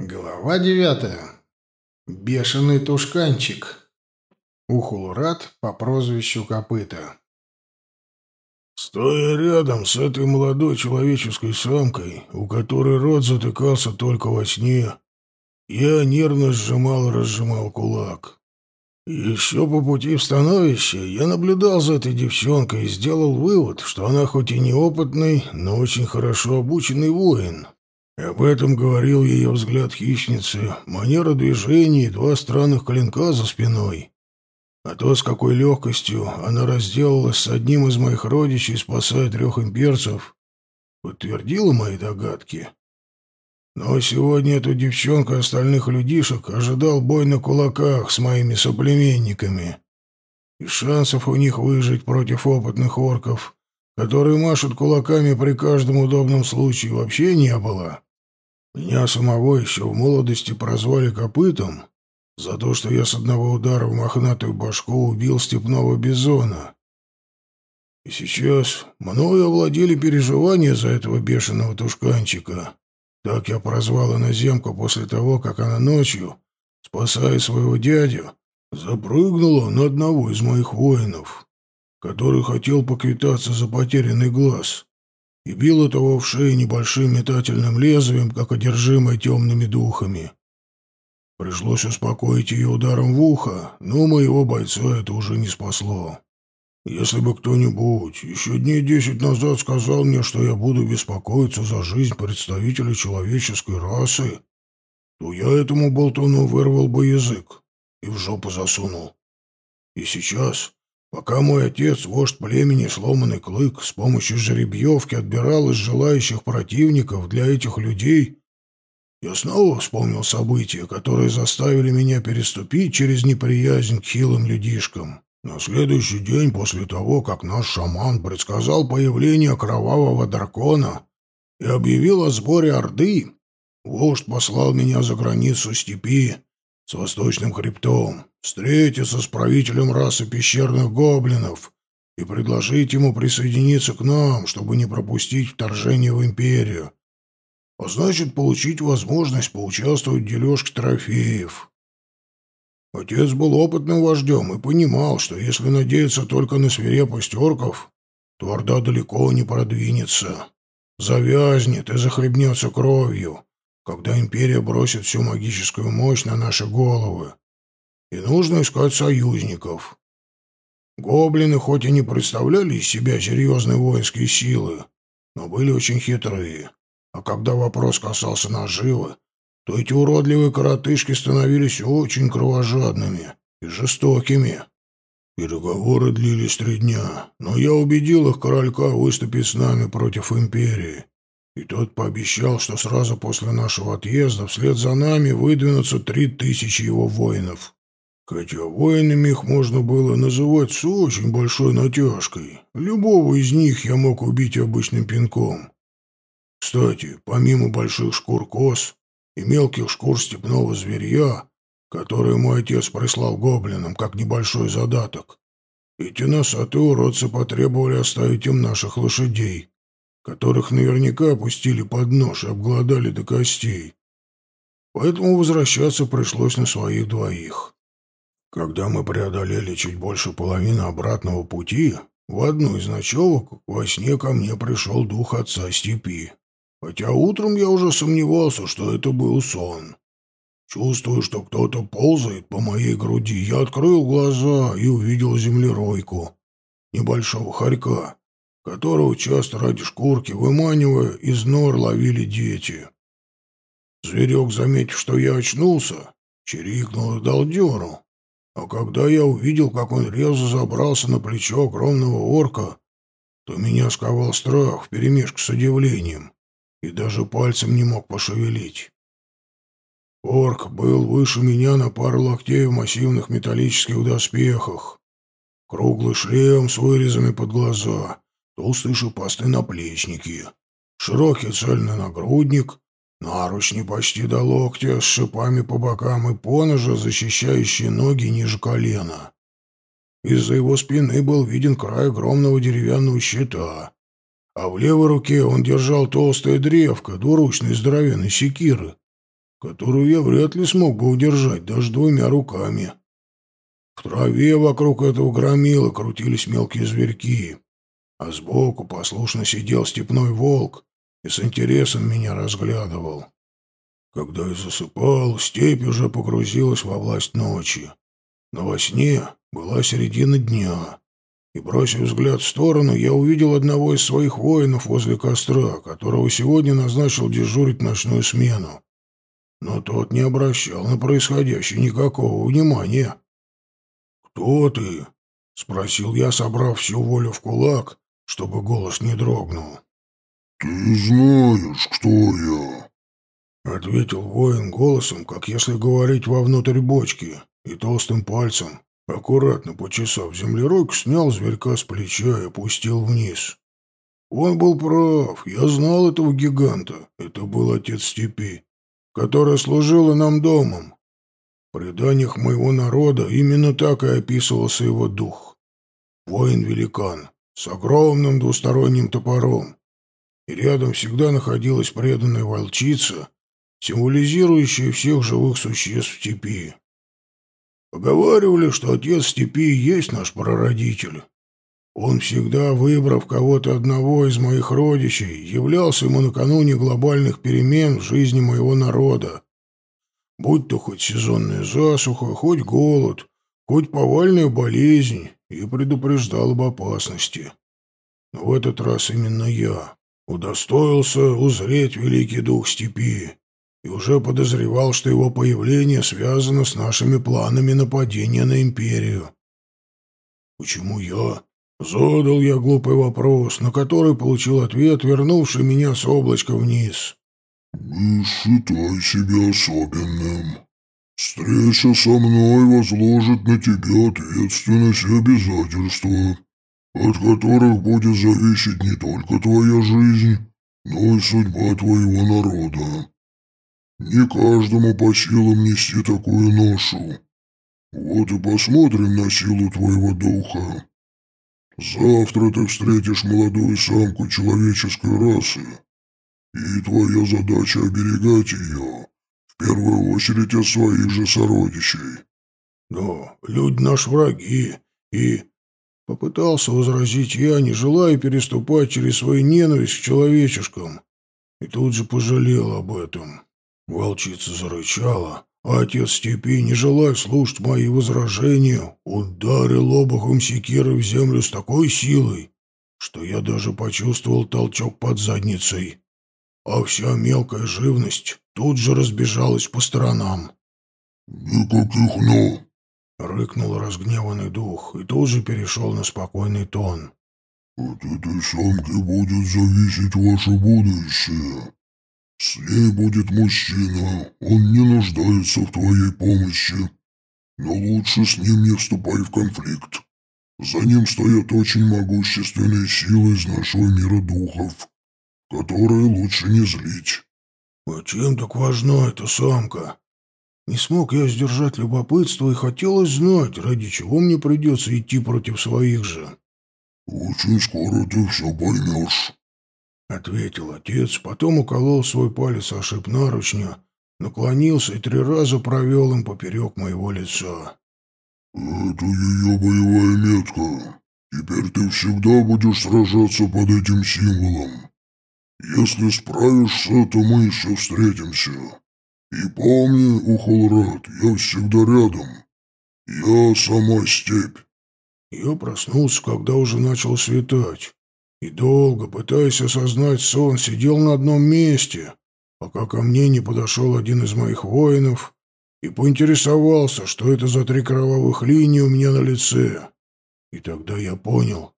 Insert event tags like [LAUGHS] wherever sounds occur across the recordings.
Глава девятая. Бешеный тушканчик. Ухулурат по прозвищу Копыта. Стоя рядом с этой молодой человеческой самкой, у которой рот затыкался только во сне, я нервно сжимал и разжимал кулак. Еще по пути в становище я наблюдал за этой девчонкой и сделал вывод, что она хоть и неопытный, но очень хорошо обученный воин. Об этом говорил ее взгляд хищницы, манера движений два странных клинка за спиной. А то, с какой легкостью она разделалась с одним из моих родичей, спасая трех имперцев, подтвердило мои догадки. Но сегодня эту девчонку остальных людишек ожидал бой на кулаках с моими соплеменниками. И шансов у них выжить против опытных орков, которые машут кулаками при каждом удобном случае, вообще не было. Меня самого еще в молодости прозвали копытом за то, что я с одного удара в мохнатую башку убил степного бизона. И сейчас мною овладели переживания за этого бешеного тушканчика. Так я прозвал иноземку после того, как она ночью, спасая своего дядю, запрыгнула на одного из моих воинов, который хотел поквитаться за потерянный глаз и бил того в шею небольшим метательным лезвием, как одержимой темными духами. Пришлось успокоить ее ударом в ухо, но моего бойца это уже не спасло. Если бы кто-нибудь еще дней десять назад сказал мне, что я буду беспокоиться за жизнь представителя человеческой расы, то я этому болтуну вырвал бы язык и в жопу засунул. И сейчас, Пока мой отец, вождь племени Сломанный Клык, с помощью жеребьевки отбирал из желающих противников для этих людей, я снова вспомнил события, которые заставили меня переступить через неприязнь к хилым людишкам. На следующий день после того, как наш шаман предсказал появление кровавого дракона и объявил о сборе Орды, вождь послал меня за границу степи с восточным хребтом, встретиться с правителем расы пещерных гоблинов и предложить ему присоединиться к нам, чтобы не пропустить вторжение в империю, а значит, получить возможность поучаствовать в дележке трофеев. Отец был опытным вождем и понимал, что если надеяться только на свирепость орков, то Орда далеко не продвинется, завязнет и захлебнется кровью, когда империя бросит всю магическую мощь на наши головы. И нужно искать союзников. Гоблины хоть и не представляли из себя серьезные воинские силы, но были очень хитрые. А когда вопрос касался наживы, то эти уродливые коротышки становились очень кровожадными и жестокими. Переговоры длились три дня, но я убедил их королька выступить с нами против империи. И тот пообещал, что сразу после нашего отъезда вслед за нами выдвинутся три тысячи его воинов. Хотя воинами их можно было называть с очень большой натяжкой. Любого из них я мог убить обычным пинком. Кстати, помимо больших шкур коз и мелких шкур степного зверья, которые мой отец прислал гоблинам как небольшой задаток, эти носатые уродцы потребовали оставить им наших лошадей которых наверняка опустили под нож и обглодали до костей. Поэтому возвращаться пришлось на своих двоих. Когда мы преодолели чуть больше половины обратного пути, в одну из ночевок во сне ко мне пришел дух отца степи. Хотя утром я уже сомневался, что это был сон. Чувствую, что кто-то ползает по моей груди, я открыл глаза и увидел землеройку, небольшого хорька, которого часто ради шкурки, выманивая из нор, ловили дети. Зверек, заметив, что я очнулся, чирикнул и дал дёру. А когда я увидел, как он резво забрался на плечо огромного орка, то меня сковал страх вперемешку с удивлением и даже пальцем не мог пошевелить. Орк был выше меня на пару локтей в массивных металлических доспехах. Круглый шлем с вырезами под глаза, толстые шипастые наплечники, широкий цельный нагрудник, наручни почти до локтя с шипами по бокам и поножа, защищающие ноги ниже колена. Из-за его спины был виден край огромного деревянного щита, а в левой руке он держал толстое древко двуручной здоровенной секиры, которую я вряд ли смог бы удержать даже двумя руками. В траве вокруг этого громила крутились мелкие зверьки, а сбоку послушно сидел степной волк и с интересом меня разглядывал. Когда я засыпал, степь уже погрузилась во власть ночи. Но во сне была середина дня, и, бросив взгляд в сторону, я увидел одного из своих воинов возле костра, которого сегодня назначил дежурить ночную смену. Но тот не обращал на происходящее никакого внимания. «Кто ты?» — спросил я, собрав всю волю в кулак, чтобы голос не дрогнул. «Ты знаешь, кто я?» — ответил воин голосом, как если говорить вовнутрь бочки, и толстым пальцем, аккуратно почесав землеройку, снял зверька с плеча и опустил вниз. Он был прав, я знал этого гиганта, это был отец степи, которая служила нам домом. В преданиях моего народа именно так и описывался его дух. Воин-великан с огромным двусторонним топором, и рядом всегда находилась преданная волчица, символизирующая всех живых существ степи. Поговаривали, что отец степи есть наш прародитель. Он всегда, выбрав кого-то одного из моих родичей, являлся ему накануне глобальных перемен в жизни моего народа. Будь то хоть сезонная засуха, хоть голод, хоть повальная болезнь, и предупреждал об опасности. Но в этот раз именно я удостоился узреть великий дух степи и уже подозревал, что его появление связано с нашими планами нападения на империю. Почему я? Задал я глупый вопрос, на который получил ответ, вернувший меня с облачка вниз. «Не считай себя особенным. Встреча со мной возложит на тебя ответственность и обязательства, от которых будет зависеть не только твоя жизнь, но и судьба твоего народа. Не каждому по силам нести такую ношу. Вот и посмотрим на силу твоего духа. Завтра ты встретишь молодую самку человеческой расы, и твоя задача оберегать ее, в первую очередь от своих же сородичей. Но люди наши враги, и Попытался возразить я, не желая переступать через свою ненависть к человечешкам. И тут же пожалел об этом. Волчица зарычала, а отец степи, не желая слушать мои возражения, ударил обухом секиры в землю с такой силой, что я даже почувствовал толчок под задницей. А вся мелкая живность тут же разбежалась по сторонам. «Никаких «но». Рыкнул разгневанный дух и тут же перешел на спокойный тон. «От этой самки будет зависеть ваше будущее. С ней будет мужчина, он не нуждается в твоей помощи. Но лучше с ним не вступай в конфликт. За ним стоят очень могущественные силы из нашего мира духов, которые лучше не злить». «А чем так важна эта самка?» Не смог я сдержать любопытство и хотелось знать, ради чего мне придется идти против своих же. «Очень скоро ты все поймешь», — ответил отец, потом уколол свой палец о шип наручня, наклонился и три раза провел им поперек моего лица. «Это ее боевая метка. Теперь ты всегда будешь сражаться под этим символом. Если справишься, то мы еще встретимся». И помни, Ухолрат, я всегда рядом. Я сама степь. Я проснулся, когда уже начал светать, и долго, пытаясь осознать сон, сидел на одном месте, пока ко мне не подошел один из моих воинов и поинтересовался, что это за три кровавых линии у меня на лице. И тогда я понял,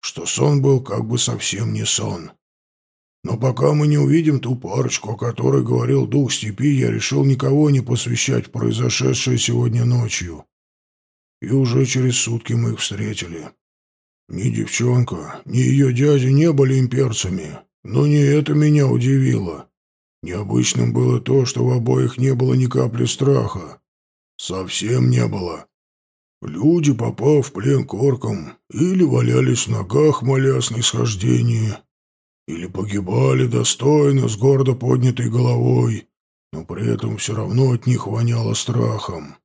что сон был как бы совсем не сон. Но пока мы не увидим ту парочку, о которой говорил дух степи, я решил никого не посвящать в произошедшее сегодня ночью. И уже через сутки мы их встретили. Ни девчонка, ни ее дядя не были имперцами, но не это меня удивило. Необычным было то, что в обоих не было ни капли страха. Совсем не было. Люди, попав в плен к оркам, или валялись в ногах, моля о снисхождении, или погибали достойно, с гордо поднятой головой, но при этом все равно от них воняло страхом.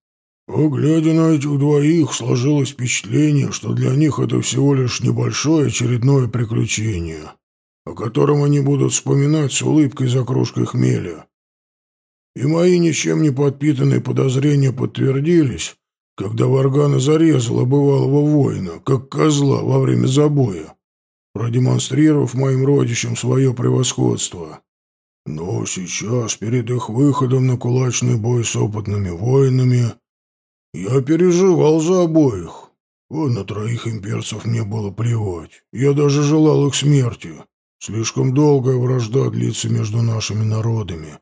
А глядя на этих двоих, сложилось впечатление, что для них это всего лишь небольшое очередное приключение, о котором они будут вспоминать с улыбкой за кружкой хмеля. И мои ничем не подпитанные подозрения подтвердились, когда Варгана зарезала бывалого воина, как козла во время забоя, продемонстрировав моим родичам свое превосходство. Но сейчас, перед их выходом на кулачный бой с опытными воинами, я переживал за обоих. А на троих имперцев мне было плевать. Я даже желал их смерти. Слишком долгая вражда длится между нашими народами.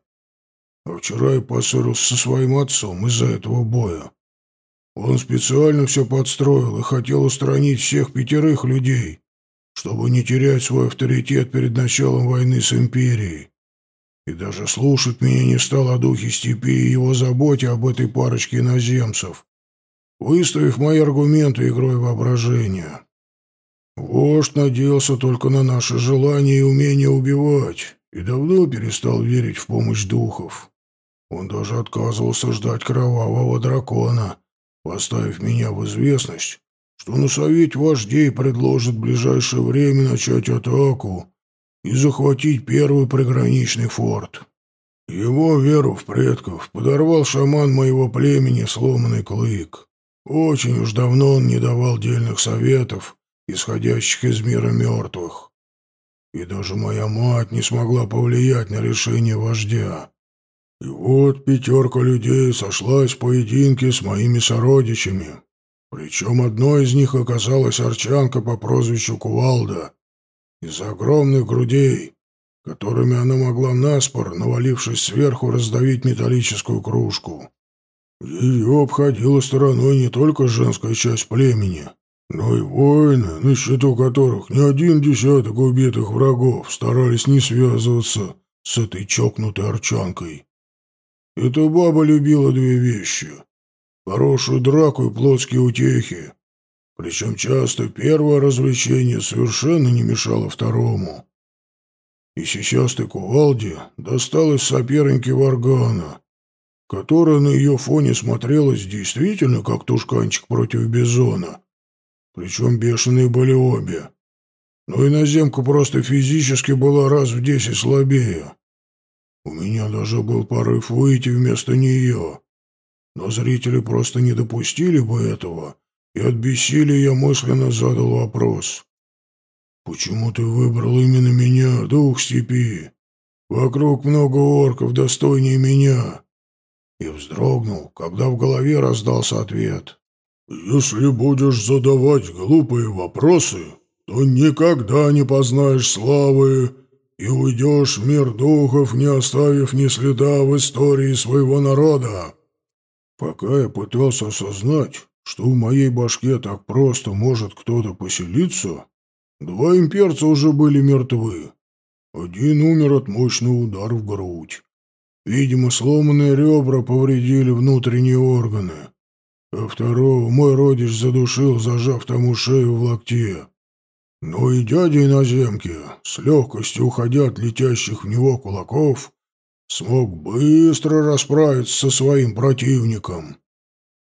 А вчера я поссорился со своим отцом из-за этого боя. Он специально все подстроил и хотел устранить всех пятерых людей, чтобы не терять свой авторитет перед началом войны с империей. И даже слушать меня не стал о духе степи и его заботе об этой парочке иноземцев, выставив мои аргументы игрой воображения. Вождь надеялся только на наше желание и умение убивать, и давно перестал верить в помощь духов. Он даже отказывался ждать кровавого дракона, поставив меня в известность, что на совете вождей предложит в ближайшее время начать атаку и захватить первый приграничный форт. Его веру в предков подорвал шаман моего племени Сломанный Клык. Очень уж давно он не давал дельных советов, исходящих из мира мертвых. И даже моя мать не смогла повлиять на решение вождя. И вот пятерка людей сошлась в поединке с моими сородичами. Причем одной из них оказалась арчанка по прозвищу Кувалда. Из-за огромных грудей, которыми она могла наспор, навалившись сверху, раздавить металлическую кружку. Ее обходила стороной не только женская часть племени, но и воины, на счету которых не один десяток убитых врагов старались не связываться с этой чокнутой арчанкой. Эта баба любила две вещи — хорошую драку и плотские утехи. Причем часто первое развлечение совершенно не мешало второму. И сейчас ты кувалде досталась соперники Варгана, которая на ее фоне смотрелась действительно как тушканчик против бизона. Причем бешеные были обе. Но иноземка просто физически была раз в десять слабее. У меня даже был порыв выйти вместо нее. Но зрители просто не допустили бы этого, и от бессилия я мысленно задал вопрос. «Почему ты выбрал именно меня, дух степи? Вокруг много орков, достойнее меня». И вздрогнул, когда в голове раздался ответ. «Если будешь задавать глупые вопросы, то никогда не познаешь славы и уйдешь в мир духов, не оставив ни следа в истории своего народа. Пока я пытался осознать, что в моей башке так просто может кто-то поселиться, два имперца уже были мертвы. Один умер от мощного удара в грудь. Видимо, сломанные ребра повредили внутренние органы. А второго мой родич задушил, зажав тому шею в локте. Но и дядя иноземки, с легкостью уходя от летящих в него кулаков, смог быстро расправиться со своим противником.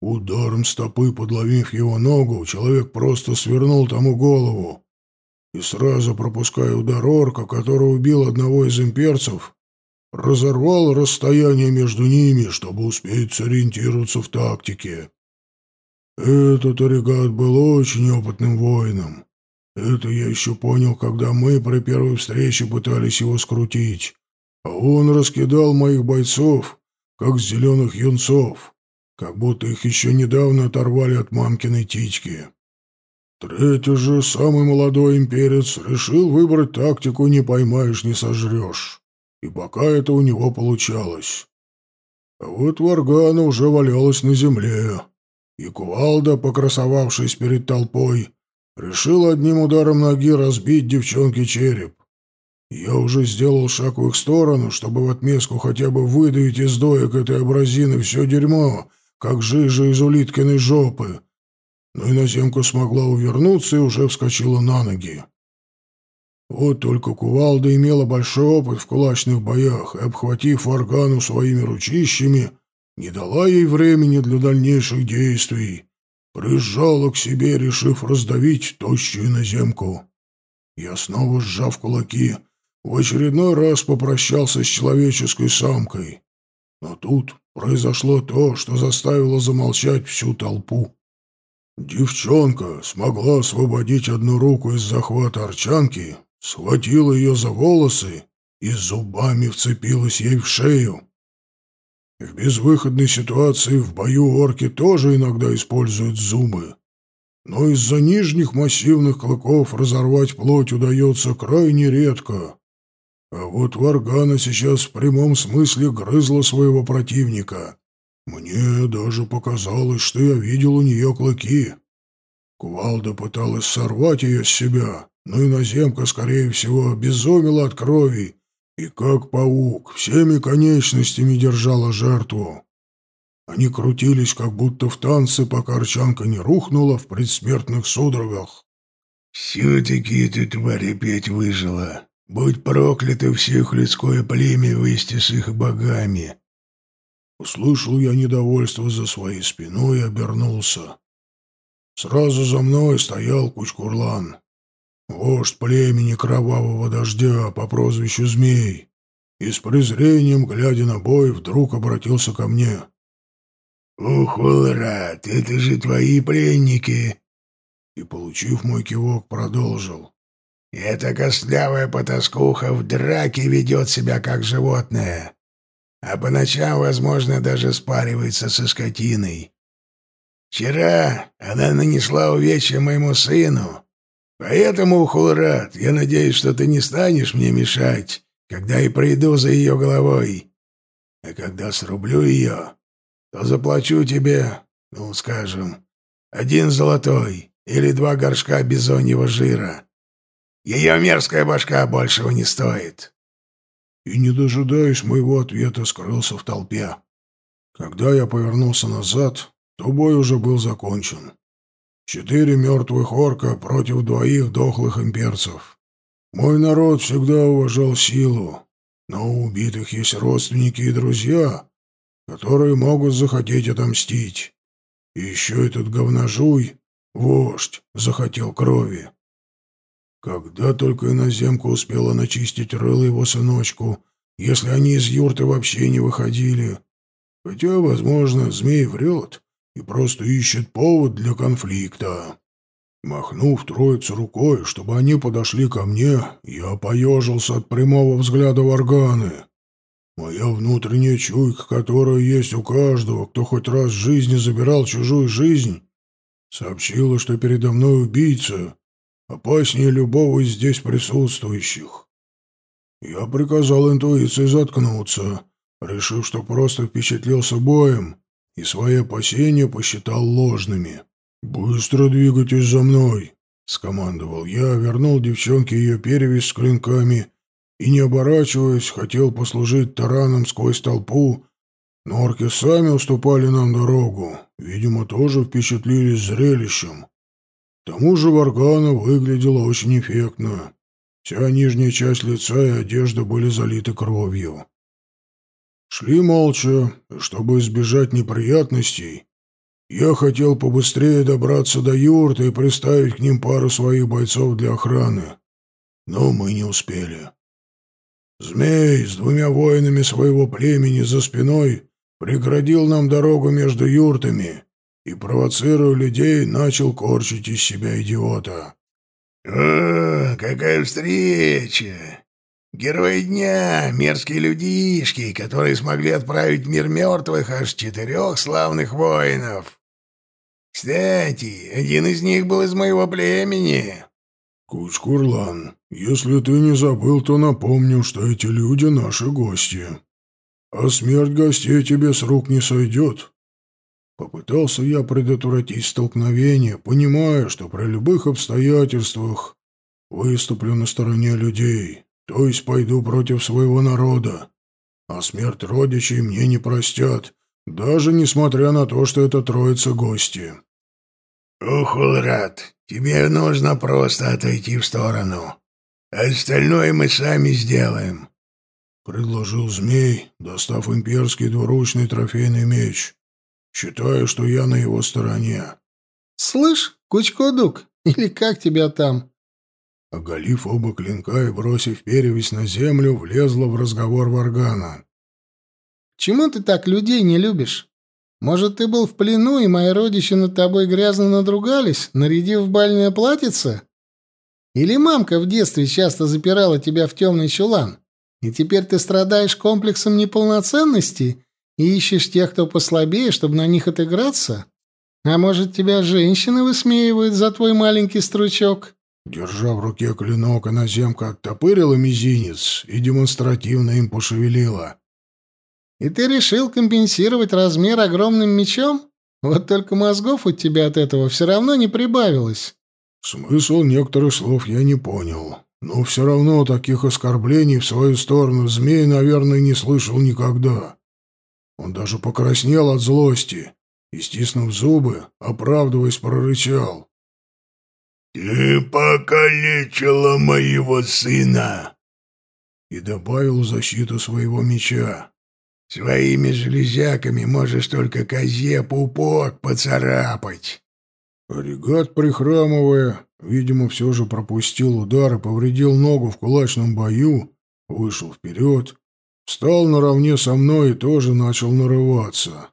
Ударом стопы, подловив его ногу, человек просто свернул тому голову. И сразу пропуская удар орка, который убил одного из имперцев, разорвал расстояние между ними, чтобы успеть сориентироваться в тактике. Этот оригат был очень опытным воином. Это я еще понял, когда мы при первой встрече пытались его скрутить. А он раскидал моих бойцов, как зеленых юнцов, как будто их еще недавно оторвали от мамкиной тички. Третий же, самый молодой имперец, решил выбрать тактику «не поймаешь, не сожрешь». И пока это у него получалось. А вот Варгана уже валялась на земле, и кувалда, покрасовавшись перед толпой, Решил одним ударом ноги разбить девчонке череп. Я уже сделал шаг в их сторону, чтобы в отместку хотя бы выдавить из доек этой абразины все дерьмо, как жижа из улиткиной жопы. Но иноземка смогла увернуться и уже вскочила на ноги. Вот только кувалда имела большой опыт в кулачных боях, и, обхватив Варгану своими ручищами, не дала ей времени для дальнейших действий, прижала к себе, решив раздавить тощую иноземку. Я снова, сжав кулаки, в очередной раз попрощался с человеческой самкой. Но тут произошло то, что заставило замолчать всю толпу. Девчонка смогла освободить одну руку из захвата арчанки, схватила ее за волосы и зубами вцепилась ей в шею. В безвыходной ситуации в бою орки тоже иногда используют зубы. Но из-за нижних массивных клыков разорвать плоть удается крайне редко. А вот Варгана сейчас в прямом смысле грызла своего противника. Мне даже показалось, что я видел у нее клыки. Кувалда пыталась сорвать ее с себя, но иноземка, скорее всего, обезумела от крови и, как паук, всеми конечностями держала жертву. Они крутились, как будто в танце, пока Арчанка не рухнула в предсмертных судорогах. «Все-таки эта тварь опять выжила. Будь проклято всех людское племя вместе с их богами!» Услышал я недовольство за своей спиной и обернулся. Сразу за мной стоял Кучкурлан, вождь племени Кровавого Дождя по прозвищу Змей, и с презрением, глядя на бой, вдруг обратился ко мне. «Ухулрат, это же твои пленники!» И, получив мой кивок, продолжил. «Эта костлявая потаскуха в драке ведет себя как животное, а по ночам, возможно, даже спаривается со скотиной. Вчера она нанесла увечья моему сыну, поэтому, Хулрат, я надеюсь, что ты не станешь мне мешать, когда я приду за ее головой. А когда срублю ее, то заплачу тебе, ну, скажем, один золотой или два горшка бизоньего жира. Ее мерзкая башка большего не стоит. И, не дожидаясь моего ответа, скрылся в толпе. Когда я повернулся назад, то бой уже был закончен. Четыре мертвых орка против двоих дохлых имперцев. Мой народ всегда уважал силу, но у убитых есть родственники и друзья, которые могут захотеть отомстить. И еще этот говножуй, вождь, захотел крови. Когда только иноземка успела начистить рыло его сыночку, если они из юрты вообще не выходили. Хотя, возможно, змей врет и просто ищет повод для конфликта. Махнув троицу рукой, чтобы они подошли ко мне, я поежился от прямого взгляда Варганы. Моя внутренняя чуйка, которая есть у каждого, кто хоть раз в жизни забирал чужую жизнь, сообщила, что передо мной убийца опаснее любого из здесь присутствующих. Я приказал интуиции заткнуться, решив, что просто впечатлился боем и свои опасения посчитал ложными. «Быстро двигайтесь за мной!» — скомандовал я, вернул девчонке ее перевязь с клинками и, не оборачиваясь, хотел послужить тараном сквозь толпу, но орки сами уступали нам дорогу, видимо, тоже впечатлились зрелищем. К тому же Варгана выглядела очень эффектно. Вся нижняя часть лица и одежда были залиты кровью. Шли молча, чтобы избежать неприятностей. Я хотел побыстрее добраться до юрты и приставить к ним пару своих бойцов для охраны. Но мы не успели. Змей с двумя воинами своего племени за спиной преградил нам дорогу между юртами и, провоцируя людей, начал корчить из себя идиота. «О, какая встреча! Герои дня, мерзкие людишки, которые смогли отправить в мир мертвых аж четырех славных воинов. Кстати, один из них был из моего племени». «Кучкурлан, если ты не забыл, то напомню, что эти люди — наши гости. А смерть гостей тебе с рук не сойдет». Попытался я предотвратить столкновение, понимая, что при любых обстоятельствах выступлю на стороне людей, то есть пойду против своего народа. А смерть родичей мне не простят, даже несмотря на то, что это троица гости. «Ухулрат, тебе нужно просто отойти в сторону. Остальное мы сами сделаем. Предложил змей, достав имперский двуручный трофейный меч. Считаю, что я на его стороне. «Слышь, Кучкодук, [LAUGHS] или как тебя там?» Оголив оба клинка и бросив перевесь на землю, влезла в разговор Варгана. «Чему ты так людей не любишь? Может, ты был в плену, и мои родичи над тобой грязно надругались, нарядив в бальное платьице? Или мамка в детстве часто запирала тебя в темный чулан, и теперь ты страдаешь комплексом неполноценности и ищешь тех, кто послабее, чтобы на них отыграться? А может, тебя женщины высмеивают за твой маленький стручок?» Держа в руке клинок, иноземка оттопырила мизинец и демонстративно им пошевелила. «И ты решил компенсировать размер огромным мечом? Вот только мозгов у тебя от этого все равно не прибавилось». Смысл некоторых слов я не понял. Но все равно таких оскорблений в свою сторону змей, наверное, не слышал никогда. Он даже покраснел от злости и, стиснув зубы, оправдываясь, прорычал. «Ты покалечила моего сына!» И добавил защиту своего меча. «Своими железяками можешь только козе пупок поцарапать!» Регат, прихрамывая, видимо, все же пропустил удар и повредил ногу в кулачном бою, вышел вперед, встал наравне со мной и тоже начал нарываться.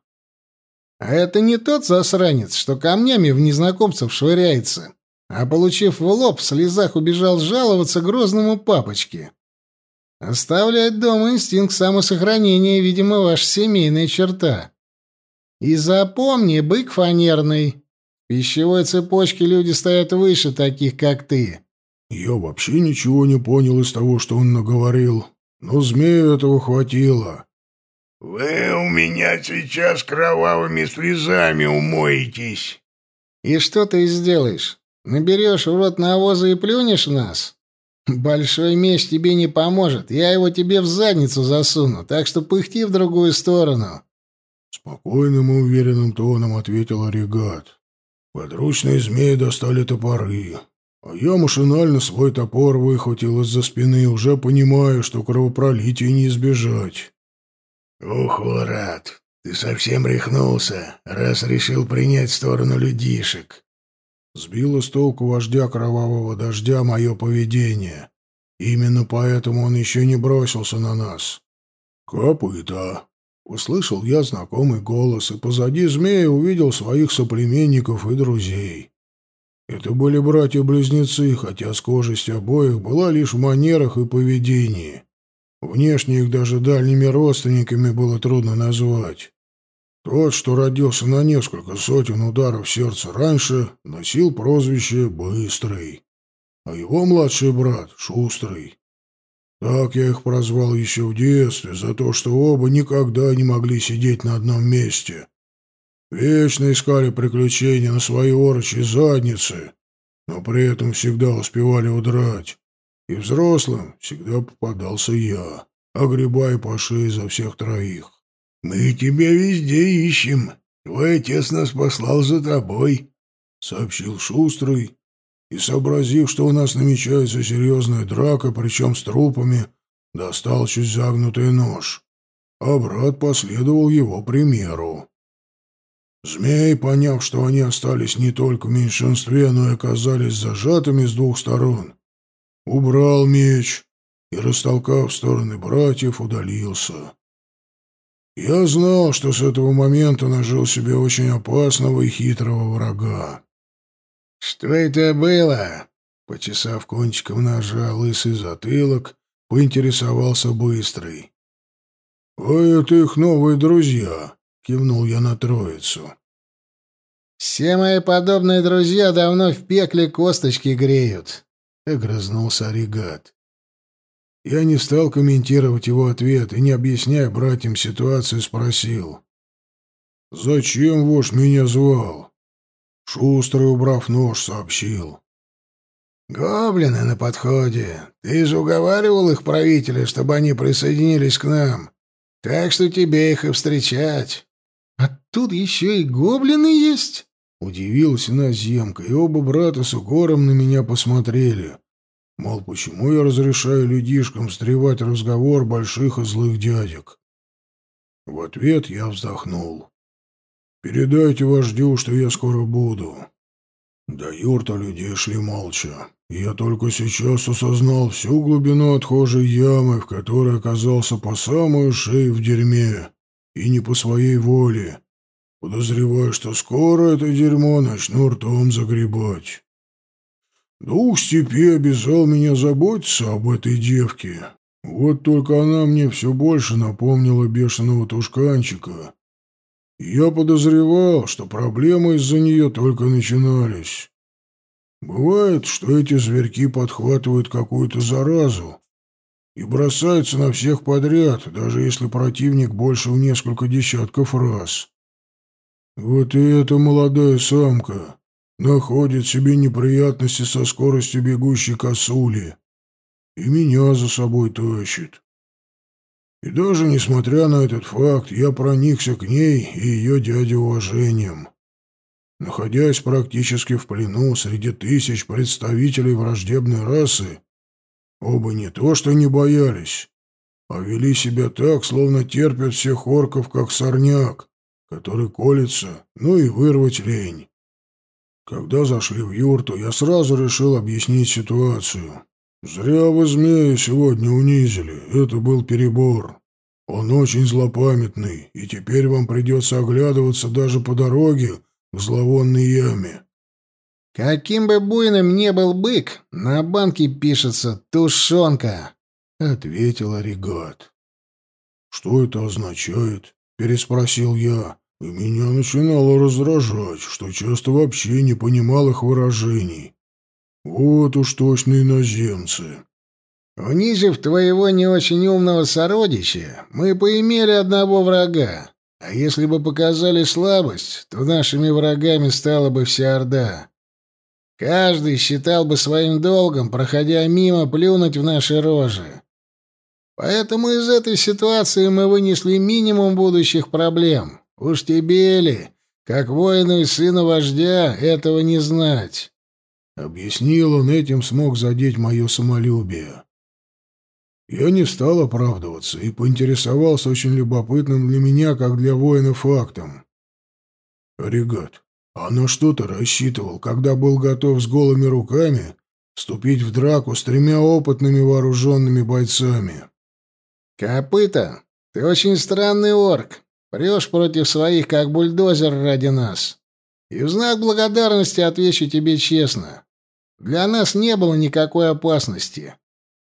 «А это не тот засранец, что камнями в незнакомцев швыряется?» а, получив в лоб, в слезах убежал жаловаться грозному папочке. Оставлять дома инстинкт самосохранения, видимо, ваша семейная черта. И запомни, бык фанерный, в пищевой цепочке люди стоят выше таких, как ты. Я вообще ничего не понял из того, что он наговорил, но змею этого хватило. «Вы у меня сейчас кровавыми слезами умоетесь». «И что ты сделаешь? Наберешь в рот навоза и плюнешь нас? Большой меч тебе не поможет. Я его тебе в задницу засуну, так что пыхти в другую сторону. Спокойным и уверенным тоном ответил Оригат. Подручные змеи достали топоры, а я машинально свой топор выхватил из-за спины, уже понимая, что кровопролития не избежать. «Ух, Урат, ты совсем рехнулся, раз решил принять сторону людишек. Сбило с толку вождя кровавого дождя мое поведение. Именно поэтому он еще не бросился на нас. «Копыта!» Услышал я знакомый голос, и позади змея увидел своих соплеменников и друзей. Это были братья-близнецы, хотя схожесть обоих была лишь в манерах и поведении. Внешне их даже дальними родственниками было трудно назвать. Тот, что родился на несколько сотен ударов сердца раньше, носил прозвище «Быстрый», а его младший брат — «Шустрый». Так я их прозвал еще в детстве за то, что оба никогда не могли сидеть на одном месте. Вечно искали приключения на свои орочьи задницы, но при этом всегда успевали удрать. И взрослым всегда попадался я, огребая по шее за всех троих. «Мы тебя везде ищем. Твой отец нас послал за тобой», — сообщил Шустрый. И, сообразив, что у нас намечается серьезная драка, причем с трупами, достал чуть загнутый нож. А брат последовал его примеру. Змей, поняв, что они остались не только в меньшинстве, но и оказались зажатыми с двух сторон, убрал меч и, растолкав стороны братьев, удалился. Я знал, что с этого момента нажил себе очень опасного и хитрого врага. «Что это было?» Почесав кончиком ножа лысый затылок, поинтересовался Быстрый. «А это их новые друзья», — кивнул я на троицу. «Все мои подобные друзья давно в пекле косточки греют», — огрызнулся Оригат. Я не стал комментировать его ответ и, не объясняя братьям ситуацию, спросил. «Зачем вождь меня звал?» Шустрый, убрав нож, сообщил. «Гоблины на подходе. Ты же уговаривал их правителя, чтобы они присоединились к нам. Так что тебе их и встречать». «А тут еще и гоблины есть?» Удивилась наземка, и оба брата с укором на меня посмотрели. Мол, почему я разрешаю людишкам встревать разговор больших и злых дядек? В ответ я вздохнул. «Передайте вождю, что я скоро буду». До юрта людей шли молча. Я только сейчас осознал всю глубину отхожей ямы, в которой оказался по самую шею в дерьме, и не по своей воле. Подозреваю, что скоро это дерьмо начну ртом загребать. Дух степи обязал меня заботиться об этой девке. Вот только она мне все больше напомнила бешеного тушканчика. я подозревал, что проблемы из-за нее только начинались. Бывает, что эти зверьки подхватывают какую-то заразу и бросаются на всех подряд, даже если противник больше в несколько десятков раз. Вот и эта молодая самка находит себе неприятности со скоростью бегущей косули и меня за собой тащит. И даже несмотря на этот факт, я проникся к ней и ее дяде уважением. Находясь практически в плену среди тысяч представителей враждебной расы, оба не то что не боялись, а вели себя так, словно терпят всех орков, как сорняк, который колется, ну и вырвать лень. Когда зашли в юрту, я сразу решил объяснить ситуацию. Зря вы змея сегодня унизили, это был перебор. Он очень злопамятный, и теперь вам придется оглядываться даже по дороге к зловонной яме. «Каким бы буйным не был бык, на банке пишется «тушенка», — ответил Оригат. «Что это означает?» — переспросил я. И меня начинало раздражать, что часто вообще не понимал их выражений. Вот уж точно иноземцы. Унизив твоего не очень умного сородича, мы поимели одного врага. А если бы показали слабость, то нашими врагами стала бы вся Орда. Каждый считал бы своим долгом, проходя мимо, плюнуть в наши рожи. Поэтому из этой ситуации мы вынесли минимум будущих проблем. Уж тебе ли, как воину и сыну вождя, этого не знать. Объяснил он, этим смог задеть мое самолюбие. Я не стал оправдываться и поинтересовался очень любопытным для меня, как для воина, фактом. «Регат, а на что ты рассчитывал, когда был готов с голыми руками вступить в драку с тремя опытными вооруженными бойцами?» «Копыта, ты очень странный орк. Прешь против своих, как бульдозер ради нас. И в знак благодарности отвечу тебе честно. Для нас не было никакой опасности.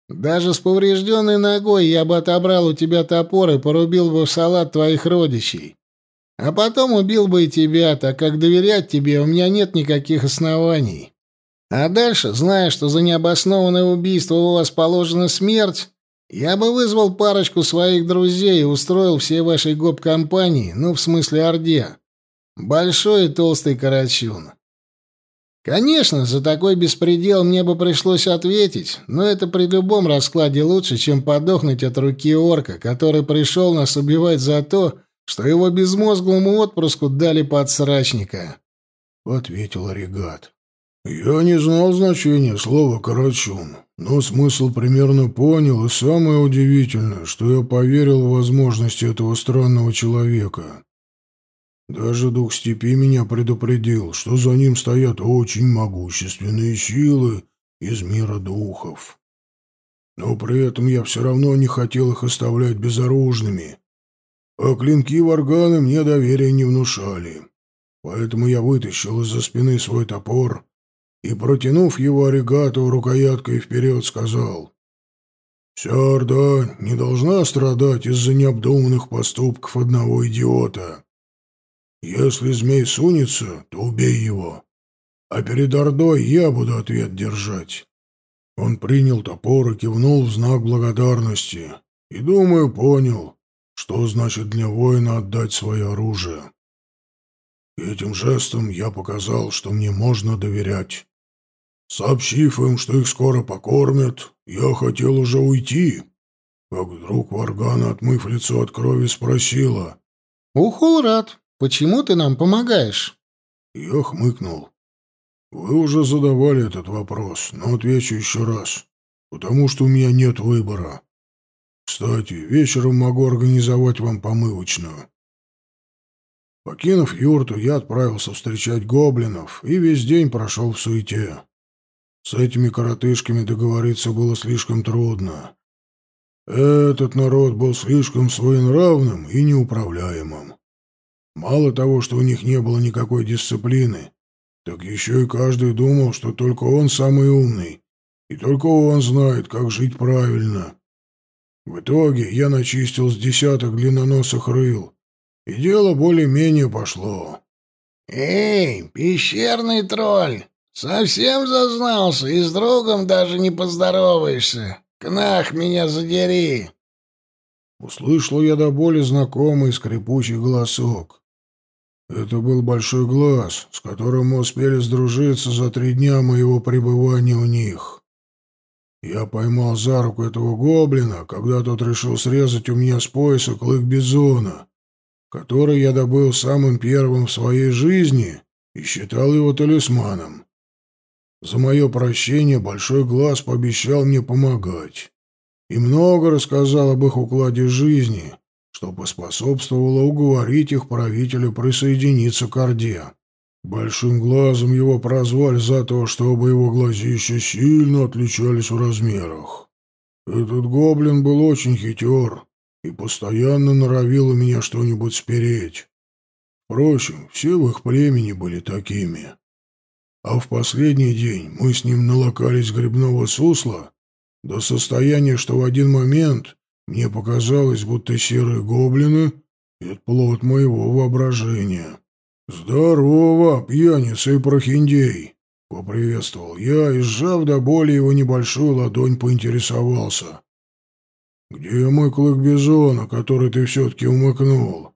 Даже с поврежденной ногой я бы отобрал у тебя топор и порубил бы в салат твоих родичей. А потом убил бы и тебя, так как доверять тебе у меня нет никаких оснований. А дальше, зная, что за необоснованное убийство у вас положена смерть, я бы вызвал парочку своих друзей и устроил всей вашей гоп-компании, ну, в смысле Орде. Большой и толстый карачун. Конечно, за такой беспредел мне бы пришлось ответить, но это при любом раскладе лучше, чем подохнуть от руки орка, который пришел нас убивать за то, что его безмозглому отпрыску дали подсрачника. — ответил Оригат. Я не знал значения слова «карачун», но смысл примерно понял, и самое удивительное, что я поверил в возможности этого странного человека. Даже дух степи меня предупредил, что за ним стоят очень могущественные силы из мира духов. Но при этом я все равно не хотел их оставлять безоружными, а клинки варганы мне доверия не внушали. Поэтому я вытащил из-за спины свой топор и, протянув его оригату рукояткой вперед, сказал, «Вся Орда не должна страдать из-за необдуманных поступков одного идиота. Если змей сунется, то убей его, а перед Ордой я буду ответ держать». Он принял топор и кивнул в знак благодарности, и, думаю, понял, что значит для воина отдать свое оружие. Этим жестом я показал, что мне можно доверять. Сообщив им, что их скоро покормят, я хотел уже уйти, как вдруг Варгана, отмыв лицо от крови, спросила. «Ухулрат, почему ты нам помогаешь?» Я хмыкнул. «Вы уже задавали этот вопрос, но отвечу еще раз. потому что у меня нет выбора. Кстати, вечером могу организовать вам помывочную. Покинув юрту, я отправился встречать гоблинов и весь день прошел в суете. С этими коротышками договориться было слишком трудно. Этот народ был слишком своенравным и неуправляемым. Мало того, что у них не было никакой дисциплины, так еще и каждый думал, что только он самый умный, и только он знает, как жить правильно. В итоге я начистил с десяток длинноносых рыл, и дело более-менее пошло. «Эй, пещерный тролль, совсем зазнался и с другом даже не поздороваешься. Кнах меня задери!» Услышал я до боли знакомый скрипучий голосок. Это был большой глаз, с которым мы успели сдружиться за три дня моего пребывания у них. Я поймал за руку этого гоблина, когда тот решил срезать у меня с пояса клык бизона, который я добыл самым первым в своей жизни и считал его талисманом. За мое прощение Большой Глаз пообещал мне помогать и много рассказал об их укладе жизни, что поспособствовало уговорить их правителя присоединиться к Орде. Большим глазом его прозвали за то, что оба его глазища сильно отличались в размерах. Этот гоблин был очень хитер и постоянно норовил у меня что-нибудь спереть. Впрочем, все в их племени были такими. А в последний день мы с ним налокались грибного сусла до состояния, что в один момент мне показалось, будто серые гоблины — это плод моего воображения. «Здорово, пьяница и прохиндей!» — поприветствовал я и, сжав до боли его небольшую ладонь, поинтересовался. «Где мой клык бизона, который ты все-таки умыкнул?»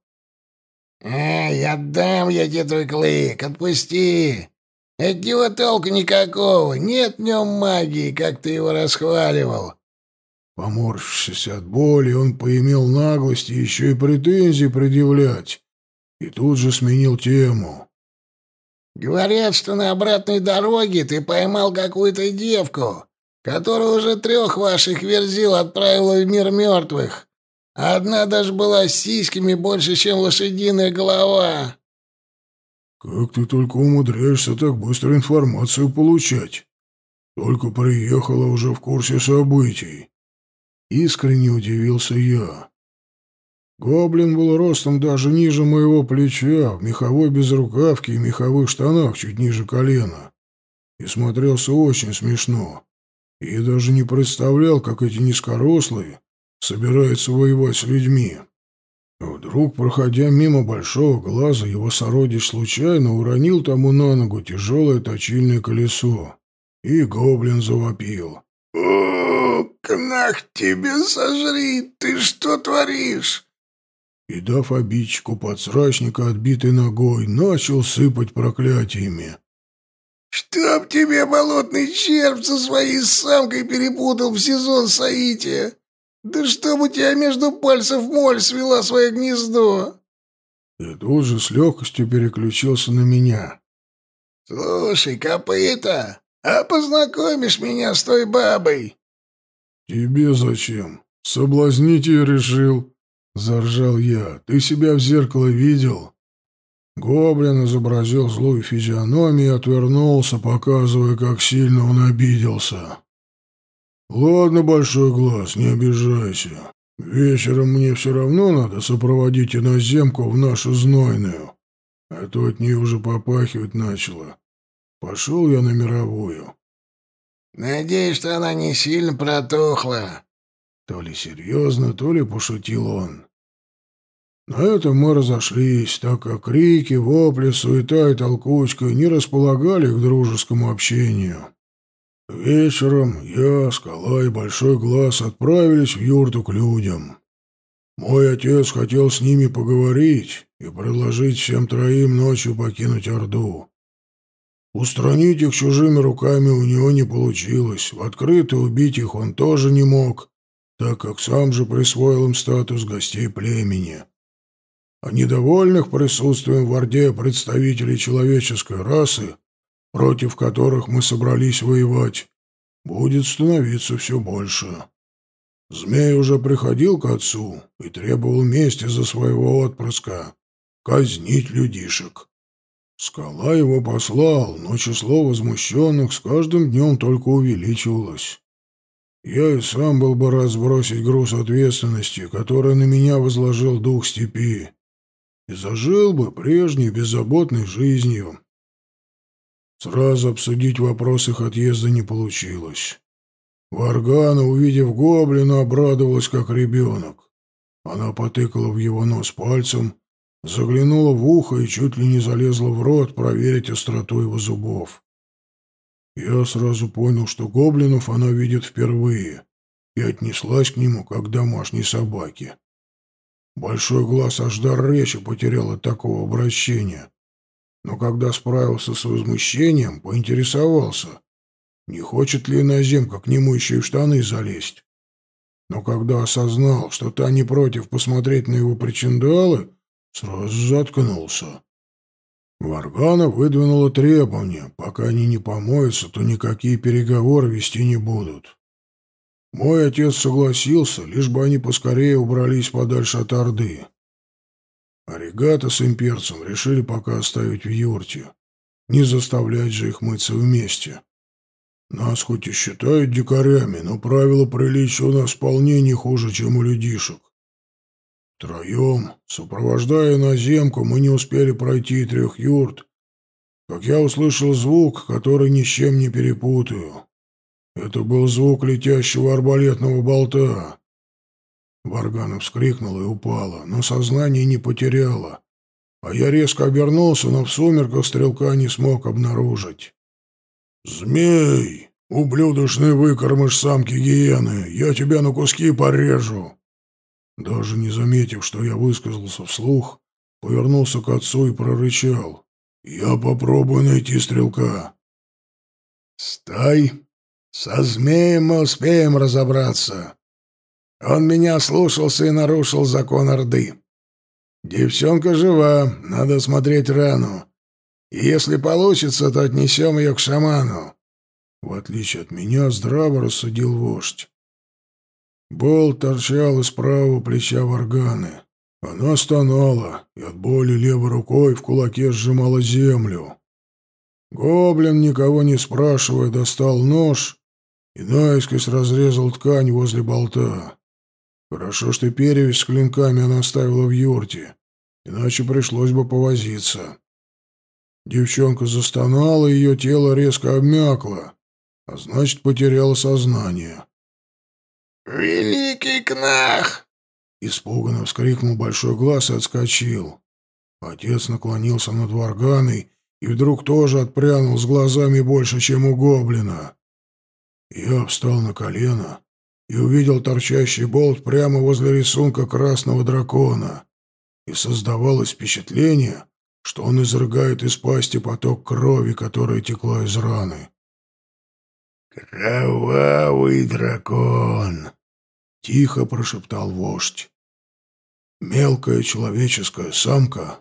«Эй, отдам я тебе твой клык, отпусти! От него никакого, нет в нем магии, как ты его расхваливал!» Поморщившись от боли, он поимел наглости еще и претензии предъявлять и тут же сменил тему. «Говорят, что на обратной дороге ты поймал какую-то девку, которая уже трех ваших верзил отправила в мир мертвых. Одна даже была с сиськами больше, чем лошадиная голова». «Как ты только умудряешься так быстро информацию получать? Только приехала уже в курсе событий». Искренне удивился я. Гоблин был ростом даже ниже моего плеча, в меховой безрукавке и меховых штанах чуть ниже колена. И смотрелся очень смешно. И даже не представлял, как эти низкорослые собираются воевать с людьми. Вдруг, проходя мимо большого глаза, его сородич случайно уронил тому на ногу тяжелое точильное колесо. И гоблин завопил. «О, кнах тебе сожри! Ты что творишь? И, дав обидчику подсрачника отбитой ногой, начал сыпать проклятиями. «Чтоб тебе болотный червь со своей самкой перепутал в сезон соития! Да чтоб у тебя между пальцев моль свела свое гнездо!» И тут же с легкостью переключился на меня. «Слушай, копыта, а познакомишь меня с той бабой?» «Тебе зачем? Соблазнить ее решил?» — заржал я. «Ты себя в зеркало видел?» Гоблин изобразил злую физиономию и отвернулся, показывая, как сильно он обиделся. «Ладно, большой глаз, не обижайся. Вечером мне все равно надо сопроводить иноземку в нашу знойную, а то от нее уже попахивать начало. Пошел я на мировую». «Надеюсь, что она не сильно протухла», то ли серьезно, то ли пошутил он. На этом мы разошлись, так как крики, вопли, суета и толкучка не располагали к дружескому общению. Вечером я, Скала и Большой Глаз отправились в юрту к людям. Мой отец хотел с ними поговорить и предложить всем троим ночью покинуть Орду. Устранить их чужими руками у него не получилось, в открытую убить их он тоже не мог, так как сам же присвоил им статус гостей племени. А недовольных присутствием в Орде представителей человеческой расы, против которых мы собрались воевать, будет становиться все больше. Змей уже приходил к отцу и требовал мести за своего отпрыска, казнить людишек. Скала его послал, но число возмущенных с каждым днем только увеличивалось. Я и сам был бы рад сбросить груз ответственности, который на меня возложил дух степи, и зажил бы прежней беззаботной жизнью. Сразу обсудить вопрос их отъезда не получилось. Варгана, увидев гоблина, обрадовалась, как ребенок. Она потыкала в его нос пальцем, заглянула в ухо и чуть ли не залезла в рот проверить остроту его зубов. Я сразу понял, что гоблинов она видит впервые, и отнеслась к нему, как к домашней собаке. Большой глаз аж дар речи потерял от такого обращения. Но когда справился с возмущением, поинтересовался, не хочет ли иноземка к нему еще и в штаны залезть. Но когда осознал, что та не против посмотреть на его причиндалы, сразу заткнулся. Варгана выдвинула требования. Пока они не помоются, то никакие переговоры вести не будут. Мой отец согласился, лишь бы они поскорее убрались подальше от Орды. А регата с имперцем решили пока оставить в юрте. Не заставлять же их мыться вместе. Нас хоть и считают дикарями, но правила приличия у нас вполне не хуже, чем у людишек. Втроем, сопровождая наземку, мы не успели пройти трех юрт, как я услышал звук, который ни с чем не перепутаю. Это был звук летящего арбалетного болта. Варгана вскрикнула и упала, но сознание не потеряла. А я резко обернулся, но в сумерках стрелка не смог обнаружить. «Змей! Ублюдочный выкормыш самки гиены! Я тебя на куски порежу!» Даже не заметив, что я высказался вслух, повернулся к отцу и прорычал. «Я попробую найти стрелка». «Стой! Со змеем мы успеем разобраться. Он меня слушался и нарушил закон Орды. Девчонка жива, надо смотреть рану. Если получится, то отнесем ее к шаману». В отличие от меня, здраво рассудил вождь. Болт торчал из правого плеча Варганы. Она стонала и от боли левой рукой в кулаке сжимала землю. Гоблин, никого не спрашивая, достал нож и наискось разрезал ткань возле болта. Хорошо, что перевязь с клинками она оставила в юрте, иначе пришлось бы повозиться. Девчонка застонала, ее тело резко обмякло, а значит, потеряла сознание. «Великий Кнах!» Испуганно вскрикнул большой глаз и отскочил. Отец наклонился над варганой и вдруг тоже отпрянул с глазами больше, чем у гоблина. Я встал на колено и увидел торчащий болт прямо возле рисунка красного дракона. И создавалось впечатление, что он изрыгает из пасти поток крови, которая текла из раны. «Кровавый дракон!» — тихо прошептал вождь. Мелкая человеческая самка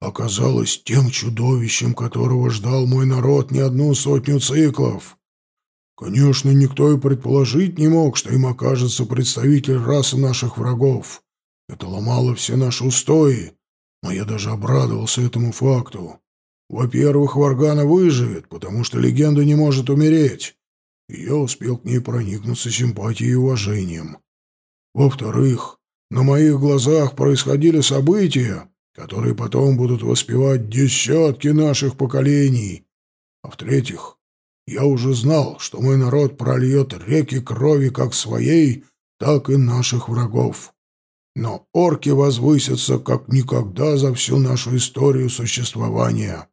оказалась тем чудовищем, которого ждал мой народ не одну сотню циклов. Конечно, никто и предположить не мог, что им окажется представитель расы наших врагов. Это ломало все наши устои, но я даже обрадовался этому факту. Во-первых, Варгана выживет, потому что легенда не может умереть и я успел к ней проникнуться симпатией и уважением. Во-вторых, на моих глазах происходили события, которые потом будут воспевать десятки наших поколений. А в-третьих, я уже знал, что мой народ прольет реки крови как своей, так и наших врагов. Но орки возвысятся как никогда за всю нашу историю существования.